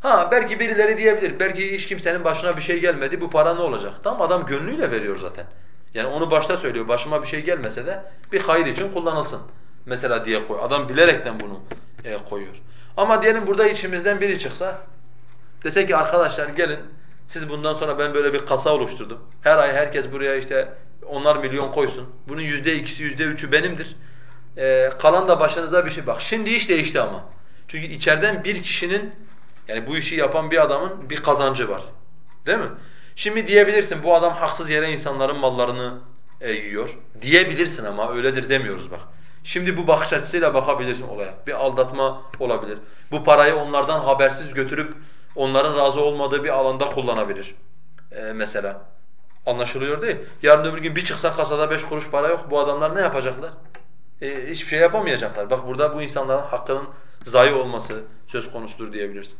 Ha belki birileri diyebilir. Belki hiç kimsenin başına bir şey gelmedi. Bu para ne olacak? Tamam adam gönlüyle veriyor zaten. Yani onu başta söylüyor. Başıma bir şey gelmese de bir hayır için kullanılsın. Mesela diye koy. Adam bilerekten bunu e, koyuyor. Ama diyelim burada içimizden biri çıksa dese ki arkadaşlar gelin siz bundan sonra ben böyle bir kasa oluşturdum. Her ay herkes buraya işte onlar milyon koysun. Bunun yüzde ikisi, yüzde üçü benimdir. Ee, kalan da başınıza bir şey. Bak şimdi iş değişti ama. Çünkü içeriden bir kişinin yani bu işi yapan bir adamın bir kazancı var. Değil mi? Şimdi diyebilirsin bu adam haksız yere insanların mallarını e, yiyor. Diyebilirsin ama öyledir demiyoruz bak. Şimdi bu bakış açısıyla bakabilirsin olaya. Bir aldatma olabilir. Bu parayı onlardan habersiz götürüp onların razı olmadığı bir alanda kullanabilir. E, mesela. Anlaşılıyor değil. Yarın öbür gün bir çıksa kasada beş kuruş para yok. Bu adamlar ne yapacaklar? E, hiçbir şey yapamayacaklar. Bak burada bu insanların hakkının zayi olması söz konusudur diyebiliriz.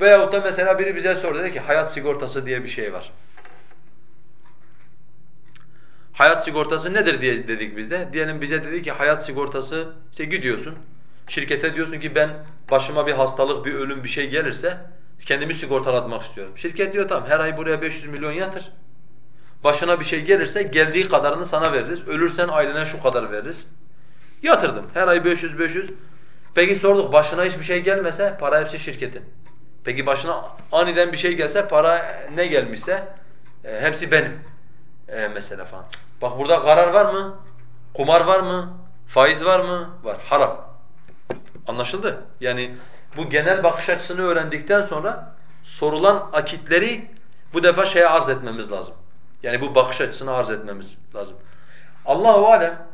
Veyahut da mesela biri bize sordu dedi ki hayat sigortası diye bir şey var. Hayat sigortası nedir diye dedik biz de. Diyelim bize dedi ki hayat sigortası işte gidiyorsun. Şirkete diyorsun ki ben başıma bir hastalık, bir ölüm, bir şey gelirse kendimi sigortalatmak istiyorum. Şirket diyor tamam her ay buraya 500 milyon yatır. Başına bir şey gelirse geldiği kadarını sana veririz. Ölürsen ailene şu kadar veririz. Yatırdım. Her ay 500 500. Peki sorduk başına hiçbir şey gelmese para hepsi şirketin. Peki başına aniden bir şey gelse para ne gelmişse e, hepsi benim. E, mesela falan. Bak burada karar var mı? Kumar var mı? Faiz var mı? Var. Haram. Anlaşıldı? Yani bu genel bakış açısını öğrendikten sonra sorulan akitleri bu defa şeye arz etmemiz lazım. Yani bu bakış açısını arz etmemiz lazım. Allahu alem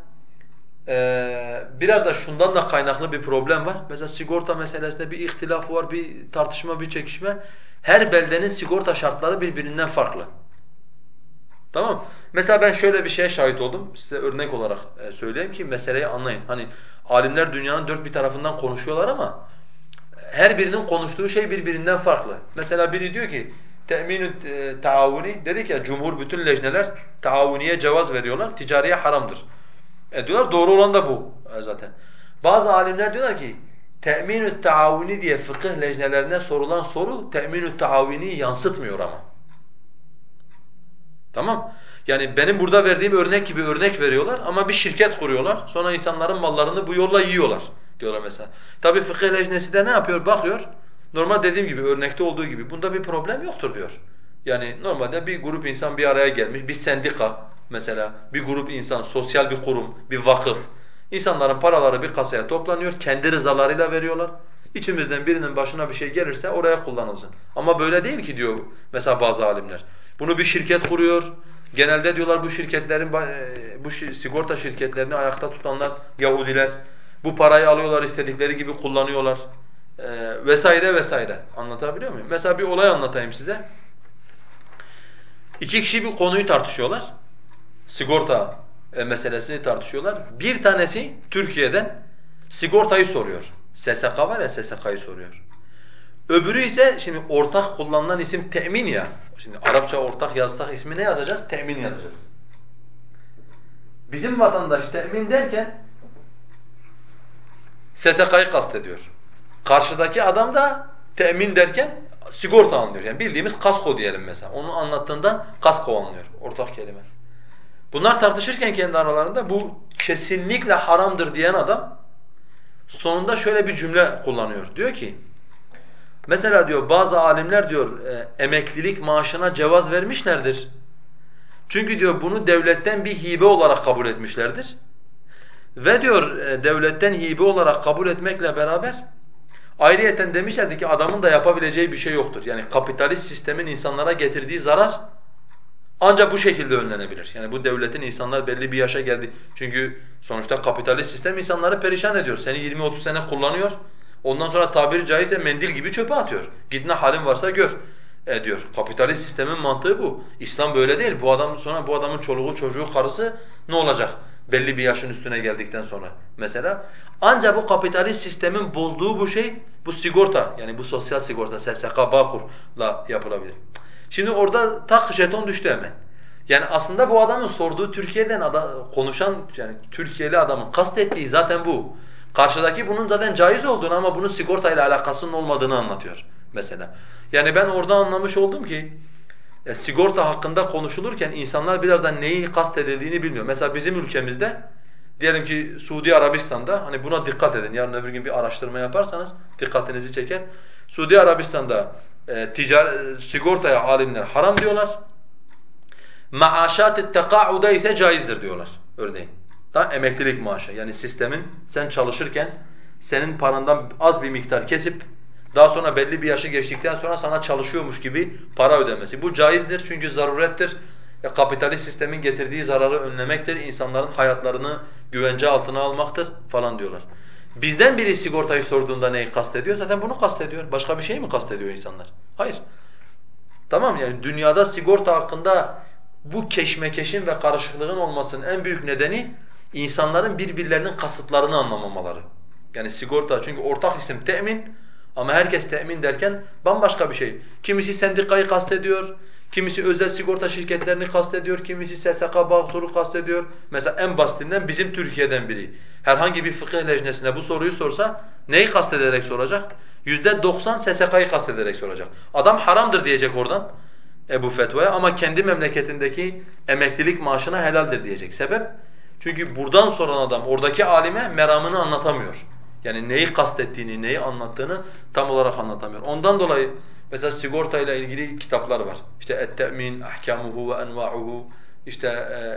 ee, biraz da şundan da kaynaklı bir problem var. Mesela sigorta meselesinde bir ihtilaf var, bir tartışma, bir çekişme. Her beldenin sigorta şartları birbirinden farklı. Tamam Mesela ben şöyle bir şeye şahit oldum. Size örnek olarak e, söyleyeyim ki meseleyi anlayın. Hani alimler dünyanın dört bir tarafından konuşuyorlar ama her birinin konuştuğu şey birbirinden farklı. Mesela biri diyor ki teminü e, taavuni dedik ya cumhur bütün lejneler taavuniye cevaz veriyorlar. Ticariye haramdır. E diyorlar doğru olan da bu e, zaten. Bazı alimler diyorlar ki teminü taavuni diye fıkıh lejnelerine sorulan soru teminü taavuni yansıtmıyor ama. Tamam? Yani benim burada verdiğim örnek gibi örnek veriyorlar ama bir şirket kuruyorlar. Sonra insanların mallarını bu yolla yiyorlar diyorlar mesela. Tabii fıkıh lejnesi de ne yapıyor? Bakıyor. Normal dediğim gibi örnekte olduğu gibi bunda bir problem yoktur diyor. Yani normalde bir grup insan bir araya gelmiş, bir sendika mesela, bir grup insan, sosyal bir kurum, bir vakıf. İnsanların paraları bir kasaya toplanıyor, kendi rızalarıyla veriyorlar. İçimizden birinin başına bir şey gelirse oraya kullanılsın. Ama böyle değil ki diyor mesela bazı alimler. Bunu bir şirket kuruyor. Genelde diyorlar bu şirketlerin e, bu sigorta şirketlerini ayakta tutanlar Yahudiler. Bu parayı alıyorlar istedikleri gibi kullanıyorlar. Ee, vesaire vesaire. Anlatabiliyor muyum? Mesela bir olay anlatayım size. İki kişi bir konuyu tartışıyorlar. Sigorta e, meselesini tartışıyorlar. Bir tanesi Türkiye'den sigortayı soruyor. SSK var ya SSK'yı soruyor. Öbürü ise şimdi ortak kullanılan isim temin ya. Şimdi Arapça ortak yazsak ismi ne yazacağız? Temin yazacağız. Bizim vatandaş temin derken SSK'yı kastediyor. Karşıdaki adam da temin derken sigorta anlıyor. Yani bildiğimiz kasko diyelim mesela. Onun anlattığından kasko anlıyor. Ortak kelime. Bunlar tartışırken kendi aralarında bu kesinlikle haramdır diyen adam sonunda şöyle bir cümle kullanıyor. Diyor ki mesela diyor bazı alimler diyor e, emeklilik maaşına cevaz vermişlerdir. Çünkü diyor bunu devletten bir hibe olarak kabul etmişlerdir. Ve diyor e, devletten hibe olarak kabul etmekle beraber Ayrıyeten demişlerdi ki adamın da yapabileceği bir şey yoktur. Yani kapitalist sistemin insanlara getirdiği zarar ancak bu şekilde önlenebilir. Yani bu devletin insanlar belli bir yaşa geldi. Çünkü sonuçta kapitalist sistem insanları perişan ediyor. Seni 20-30 sene kullanıyor. Ondan sonra tabiri caizse mendil gibi çöpe atıyor. Git ne halin varsa gör e diyor. Kapitalist sistemin mantığı bu. İslam böyle değil. Bu adam sonra bu adamın çoluğu, çocuğu, karısı ne olacak? Belli bir yaşın üstüne geldikten sonra mesela. Ancak bu kapitalist sistemin bozduğu bu şey bu sigorta yani bu sosyal sigorta SSK Bağkur'la yapılabilir. Şimdi orada tak jeton düştü hemen. Yani aslında bu adamın sorduğu Türkiye'den adam, konuşan yani Türkiye'li adamın kastettiği zaten bu. Karşıdaki bunun zaten caiz olduğunu ama bunun sigorta ile alakasının olmadığını anlatıyor mesela. Yani ben orada anlamış oldum ki e, sigorta hakkında konuşulurken insanlar birazdan neyi kastedildiğini bilmiyor. Mesela bizim ülkemizde diyelim ki Suudi Arabistan'da hani buna dikkat edin. Yarın öbür gün bir araştırma yaparsanız dikkatinizi çeker. Suudi Arabistan'da e, ticaret, sigortaya alimler haram diyorlar. Maaşat-ı ise caizdir diyorlar örneğin. Da emeklilik maaşı yani sistemin sen çalışırken senin parandan az bir miktar kesip daha sonra belli bir yaşı geçtikten sonra sana çalışıyormuş gibi para ödemesi. Bu caizdir çünkü zarurettir. Ya, kapitalist sistemin getirdiği zararı önlemektir, insanların hayatlarını güvence altına almaktır falan diyorlar. Bizden biri sigortayı sorduğunda neyi kastediyor? Zaten bunu kastediyor. Başka bir şey mi kastediyor insanlar? Hayır. Tamam yani dünyada sigorta hakkında bu keşmekeşin ve karışıklığın olmasının en büyük nedeni insanların birbirlerinin kasıtlarını anlamamaları. Yani sigorta çünkü ortak isim temin ama herkes temin derken bambaşka bir şey. Kimisi sendikayı kastediyor, kimisi özel sigorta şirketlerini kastediyor, kimisi SSK Bağkur'u kastediyor. Mesela en basitinden bizim Türkiye'den biri herhangi bir fıkıh lejnesine bu soruyu sorsa neyi kastederek soracak? Yüzde doksan SSK'yı kastederek soracak. Adam haramdır diyecek oradan Ebu Fetva'ya ama kendi memleketindeki emeklilik maaşına helaldir diyecek. Sebep? Çünkü buradan soran adam oradaki alime meramını anlatamıyor. Yani neyi kastettiğini, neyi anlattığını tam olarak anlatamıyor. Ondan dolayı mesela sigorta ile ilgili kitaplar var. İşte et-te'min, ahkamuhu ve enva'uhu, işte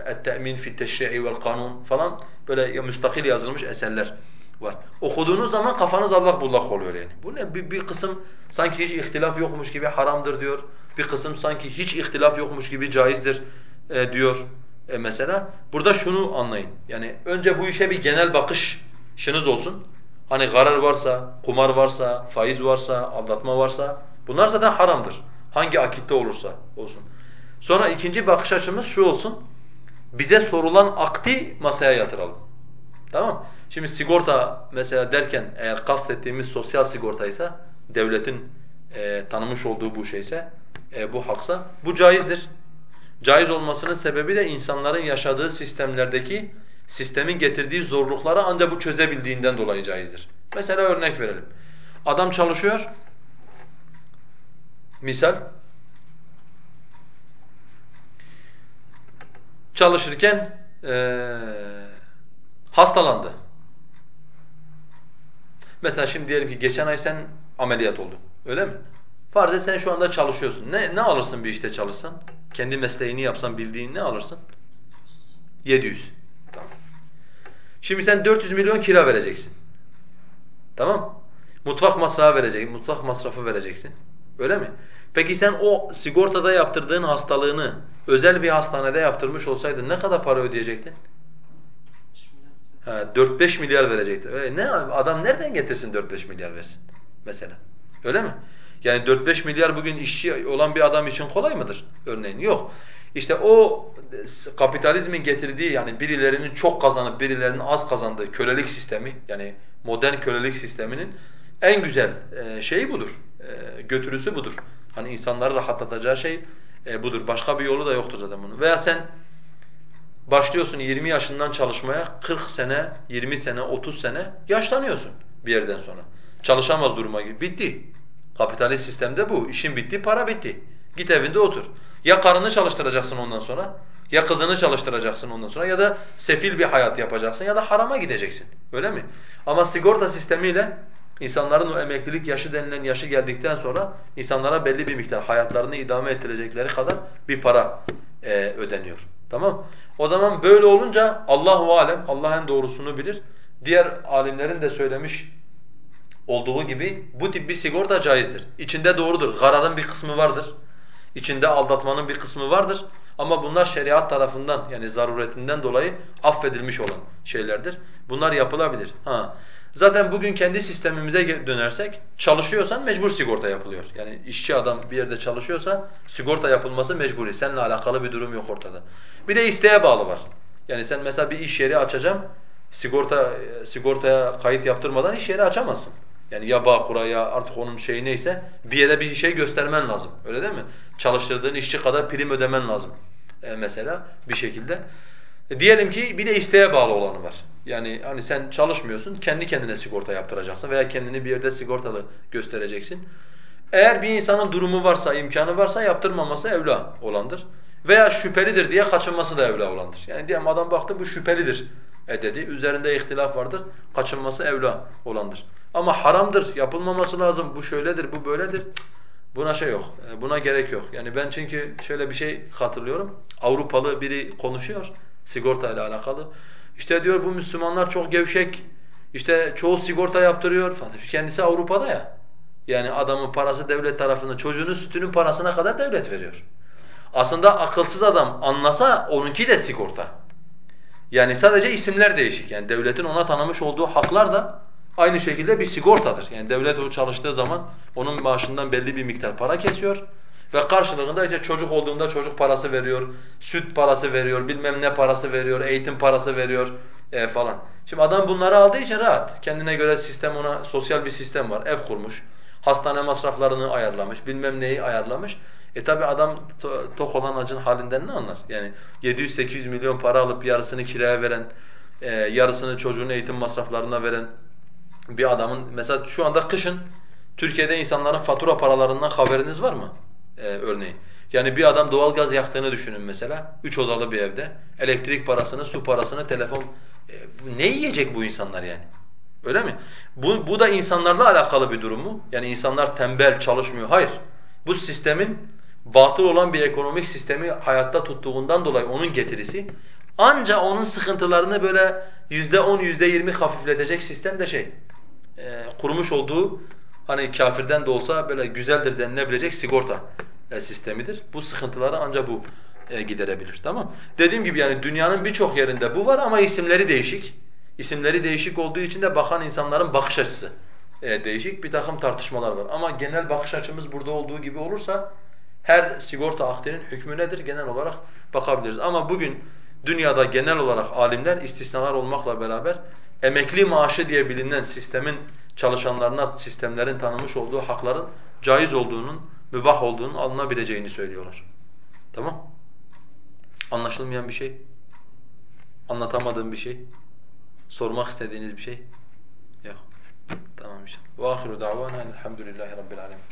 et-te'min fi teşri'i vel kanun falan böyle müstakil yazılmış eserler var. Okuduğunuz zaman kafanız allak bullak oluyor yani. Bu ne? Bir, bir kısım sanki hiç ihtilaf yokmuş gibi haramdır diyor. Bir kısım sanki hiç ihtilaf yokmuş gibi caizdir e, diyor e, mesela. Burada şunu anlayın. Yani önce bu işe bir genel bakışınız olsun. Hani garar varsa, kumar varsa, faiz varsa, aldatma varsa bunlar zaten haramdır. Hangi akitte olursa olsun. Sonra ikinci bakış açımız şu olsun. Bize sorulan akti masaya yatıralım. Tamam Şimdi sigorta mesela derken eğer kastettiğimiz sosyal sigortaysa, devletin e, tanımış olduğu bu şeyse, e, bu haksa bu caizdir. Caiz olmasının sebebi de insanların yaşadığı sistemlerdeki sistemin getirdiği zorlukları ancak bu çözebildiğinden dolayı caizdir. Mesela örnek verelim. Adam çalışıyor. Misal çalışırken ee, hastalandı. Mesela şimdi diyelim ki geçen ay sen ameliyat oldun. Öyle mi? Farz et sen şu anda çalışıyorsun. Ne, ne alırsın bir işte çalışsan? Kendi mesleğini yapsan bildiğin ne alırsın? 700. Tamam. Şimdi sen 400 milyon kira vereceksin. Tamam Mutfak masrafı vereceksin, mutfak masrafı vereceksin. Öyle mi? Peki sen o sigortada yaptırdığın hastalığını özel bir hastanede yaptırmış olsaydın ne kadar para ödeyecektin? 4-5 milyar verecekti. Öyle ne adam nereden getirsin 4-5 milyar versin mesela? Öyle mi? Yani 4-5 milyar bugün işçi olan bir adam için kolay mıdır örneğin? Yok. İşte o kapitalizmin getirdiği yani birilerinin çok kazanıp birilerinin az kazandığı kölelik sistemi yani modern kölelik sisteminin en güzel e, şeyi budur. E, götürüsü budur. Hani insanları rahatlatacağı şey e, budur. Başka bir yolu da yoktur zaten bunun. Veya sen Başlıyorsun 20 yaşından çalışmaya 40 sene, 20 sene, 30 sene yaşlanıyorsun bir yerden sonra. Çalışamaz duruma gibi. Bitti. Kapitalist sistemde bu. İşin bitti, para bitti. Git evinde otur. Ya karını çalıştıracaksın ondan sonra, ya kızını çalıştıracaksın ondan sonra ya da sefil bir hayat yapacaksın ya da harama gideceksin. Öyle mi? Ama sigorta sistemiyle insanların o emeklilik yaşı denilen yaşı geldikten sonra insanlara belli bir miktar hayatlarını idame ettirecekleri kadar bir para e, ödeniyor. Tamam? O zaman böyle olunca Allahu alem Allah en doğrusunu bilir. Diğer alimlerin de söylemiş olduğu gibi bu tip bir sigorta caizdir. İçinde doğrudur, gararın bir kısmı vardır. İçinde aldatmanın bir kısmı vardır. Ama bunlar şeriat tarafından yani zaruretinden dolayı affedilmiş olan şeylerdir. Bunlar yapılabilir. Ha. Zaten bugün kendi sistemimize dönersek çalışıyorsan mecbur sigorta yapılıyor. Yani işçi adam bir yerde çalışıyorsa sigorta yapılması mecburi. Seninle alakalı bir durum yok ortada. Bir de isteğe bağlı var. Yani sen mesela bir iş yeri açacağım, sigorta sigortaya kayıt yaptırmadan iş yeri açamazsın. Yani ya Bağkur'a ya artık onun şeyi neyse bir yere bir şey göstermen lazım. Öyle değil mi? Çalıştırdığın işçi kadar prim ödemen lazım e, mesela bir şekilde. E, diyelim ki bir de isteğe bağlı olanı var. Yani hani sen çalışmıyorsun, kendi kendine sigorta yaptıracaksın veya kendini bir yerde sigortalı göstereceksin. Eğer bir insanın durumu varsa, imkanı varsa yaptırmaması evla olandır. Veya şüphelidir diye kaçınması da evla olandır. Yani diyelim adam baktı bu şüphelidir e dedi. Üzerinde ihtilaf vardır. Kaçınması evla olandır. Ama haramdır, yapılmaması lazım, bu şöyledir, bu böyledir. Buna şey yok, e, buna gerek yok. Yani ben çünkü şöyle bir şey hatırlıyorum. Avrupalı biri konuşuyor sigorta ile alakalı. İşte diyor bu Müslümanlar çok gevşek, işte çoğu sigorta yaptırıyor falan. Kendisi Avrupa'da ya. Yani adamın parası devlet tarafından, çocuğunun sütünün parasına kadar devlet veriyor. Aslında akılsız adam anlasa onunki de sigorta. Yani sadece isimler değişik. Yani devletin ona tanımış olduğu haklar da aynı şekilde bir sigortadır. Yani devlet o çalıştığı zaman onun maaşından belli bir miktar para kesiyor ve karşılığında işte çocuk olduğunda çocuk parası veriyor, süt parası veriyor, bilmem ne parası veriyor, eğitim parası veriyor e, falan. Şimdi adam bunları aldığı için rahat. Kendine göre sistem ona sosyal bir sistem var. Ev kurmuş, hastane masraflarını ayarlamış, bilmem neyi ayarlamış. E tabi adam to tok olan acın halinden ne anlar? Yani 700-800 milyon para alıp yarısını kiraya veren, e, yarısını çocuğun eğitim masraflarına veren bir adamın mesela şu anda kışın Türkiye'de insanların fatura paralarından haberiniz var mı? Ee, örneğin. Yani bir adam doğal gaz yaktığını düşünün mesela. Üç odalı bir evde. Elektrik parasını, su parasını, telefon... E, ne yiyecek bu insanlar yani? Öyle mi? Bu, bu da insanlarla alakalı bir durum mu? Yani insanlar tembel, çalışmıyor. Hayır. Bu sistemin batıl olan bir ekonomik sistemi hayatta tuttuğundan dolayı onun getirisi ancak onun sıkıntılarını böyle yüzde on, yüzde yirmi hafifletecek sistem de şey, e, kurmuş olduğu hani kafirden de olsa böyle güzeldir denilebilecek sigorta e, sistemidir. Bu sıkıntıları ancak bu e, giderebilir. Tamam? Dediğim gibi yani dünyanın birçok yerinde bu var ama isimleri değişik. İsimleri değişik olduğu için de bakan insanların bakış açısı e, değişik. Bir takım tartışmalar var. Ama genel bakış açımız burada olduğu gibi olursa her sigorta akdinin hükmü nedir genel olarak bakabiliriz. Ama bugün dünyada genel olarak alimler istisnalar olmakla beraber emekli maaşı diye bilinen sistemin çalışanlarına sistemlerin tanımış olduğu hakların caiz olduğunun, mübah olduğunun alınabileceğini söylüyorlar. Tamam? Anlaşılmayan bir şey, anlatamadığım bir şey, sormak istediğiniz bir şey yok. Tamam inşallah. Ve ahiru davana elhamdülillahi rabbil alemin.